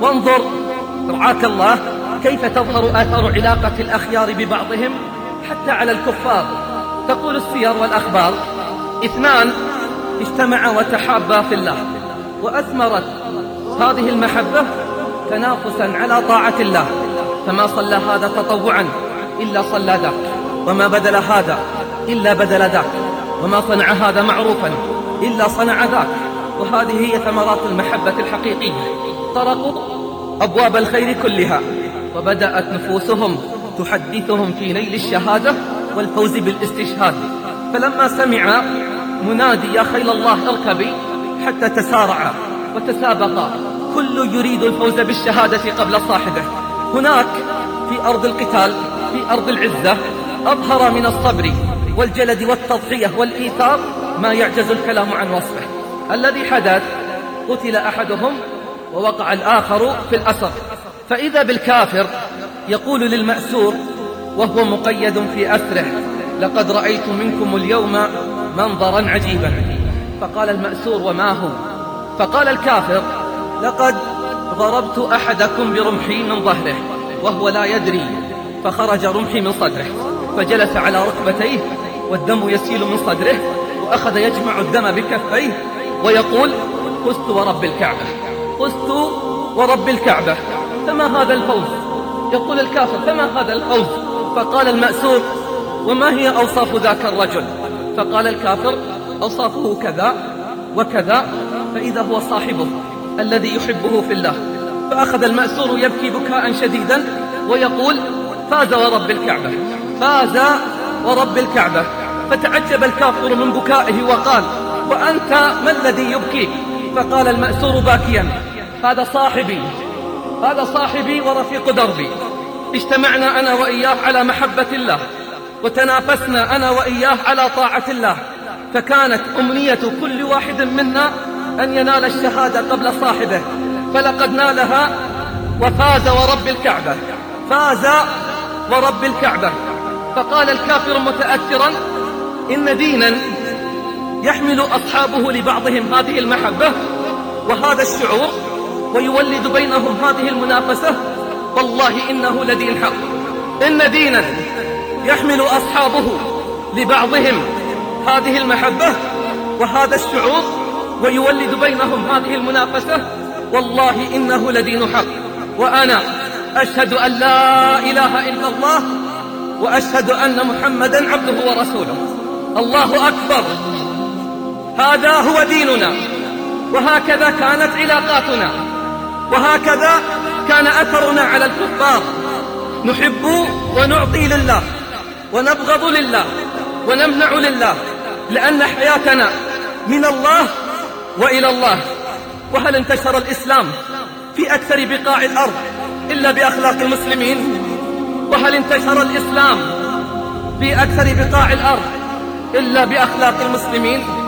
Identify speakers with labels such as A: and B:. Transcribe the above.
A: وانظر رعاك الله كيف تظهر آثار علاقة الأخيار ببعضهم حتى على الكفار. تقول السير والأخبار اثنان اجتمعا وتحابا في الله وأثمرت هذه المحبة تنافسا على طاعة الله فما صلى هذا تطوعا إلا صلى ذاك وما بدل هذا إلا بدل ذاك وما صنع هذا معروفا إلا صنع ذاك. وهذه هي ثمرات المحبة الحقيقية. طرقوا أبواب الخير كلها. وبدأت نفوسهم تحدثهم في نيل الشهادة والفوز بالاستشهاد. فلما سمع منادي يا خيل الله اركبي. حتى تسارعا وتسابقا كل يريد الفوز بالشهادة قبل صاحبه. هناك في أرض القتال في أرض العزة أظهر من الصبر والجلد والتضحية والإيثار ما يعجز الكلام عن وصفه. الذي حدث قتل أحدهم ووقع الآخر في الأسر. فإذا بالكافر يقول للمأسور وهو مقيد في أسره لقد رأيت منكم اليوم منظرا عجيبا. فقال المأسور وما هو؟ فقال الكافر لقد ضربت أحدكم برمحي من ظهره وهو لا يدري. فخرج رمحي من صدره فجلس على ركبتيه والدم يسيل من صدره وأخذ يجمع الدم بكفيه ويقول فزت ورب الكعبة. فزت ورب الكعبة فما هذا الفوز؟ يقول الكافر فما هذا الفوز؟ فقال المأسور وما هي أوصاف ذاك الرجل؟ فقال الكافر أوصافه كذا وكذا فإذا هو صاحبه الذي يحبه في الله. فأخذ المأسور يبكي بكاء شديدا ويقول فاز ورب الكعبة فاز ورب الكعبة. فتعجب الكافر من بكائه وقال وأنت ما الذي يبكيك؟ فقال المأسور باكيا هذا صاحبي هذا صاحبي ورفيق دربي. اجتمعنا أنا وإياه على محبة الله وتنافسنا أنا وإياه على طاعة الله. فكانت أمنية كل واحد منا أن ينال الشهادة قبل صاحبه. فلقد نالها وفاز ورب الكعبة فاز ورب الكعبة. فقال الكافر متأثرا إن دينا يحمل أصحابه لبعضهم هذه المحبة وهذا الشعور ويولد بينهم هذه المنافسة والله إنه لدين حق. إن دينا يحمل أصحابه لبعضهم هذه المحبة وهذا الشعور ويولد بينهم هذه المنافسة والله إنه لدين حق. وأنا أشهد أن لا إله إلا الله وأشهد أن محمدا عبده ورسوله. الله أكبر. هذا هو ديننا. وهكذا كانت علاقاتنا. وهكذا كان أثرنا على الكفار. نحب ونعطي لله ونبغض لله ونمنع لله لأن حياتنا من الله وإلى الله. وهل انتشر الإسلام في أكثر بقاع الأرض إلا بأخلاق المسلمين؟ وهل انتشر الإسلام في أكثر بقاع الأرض إلا بأخلاق المسلمين؟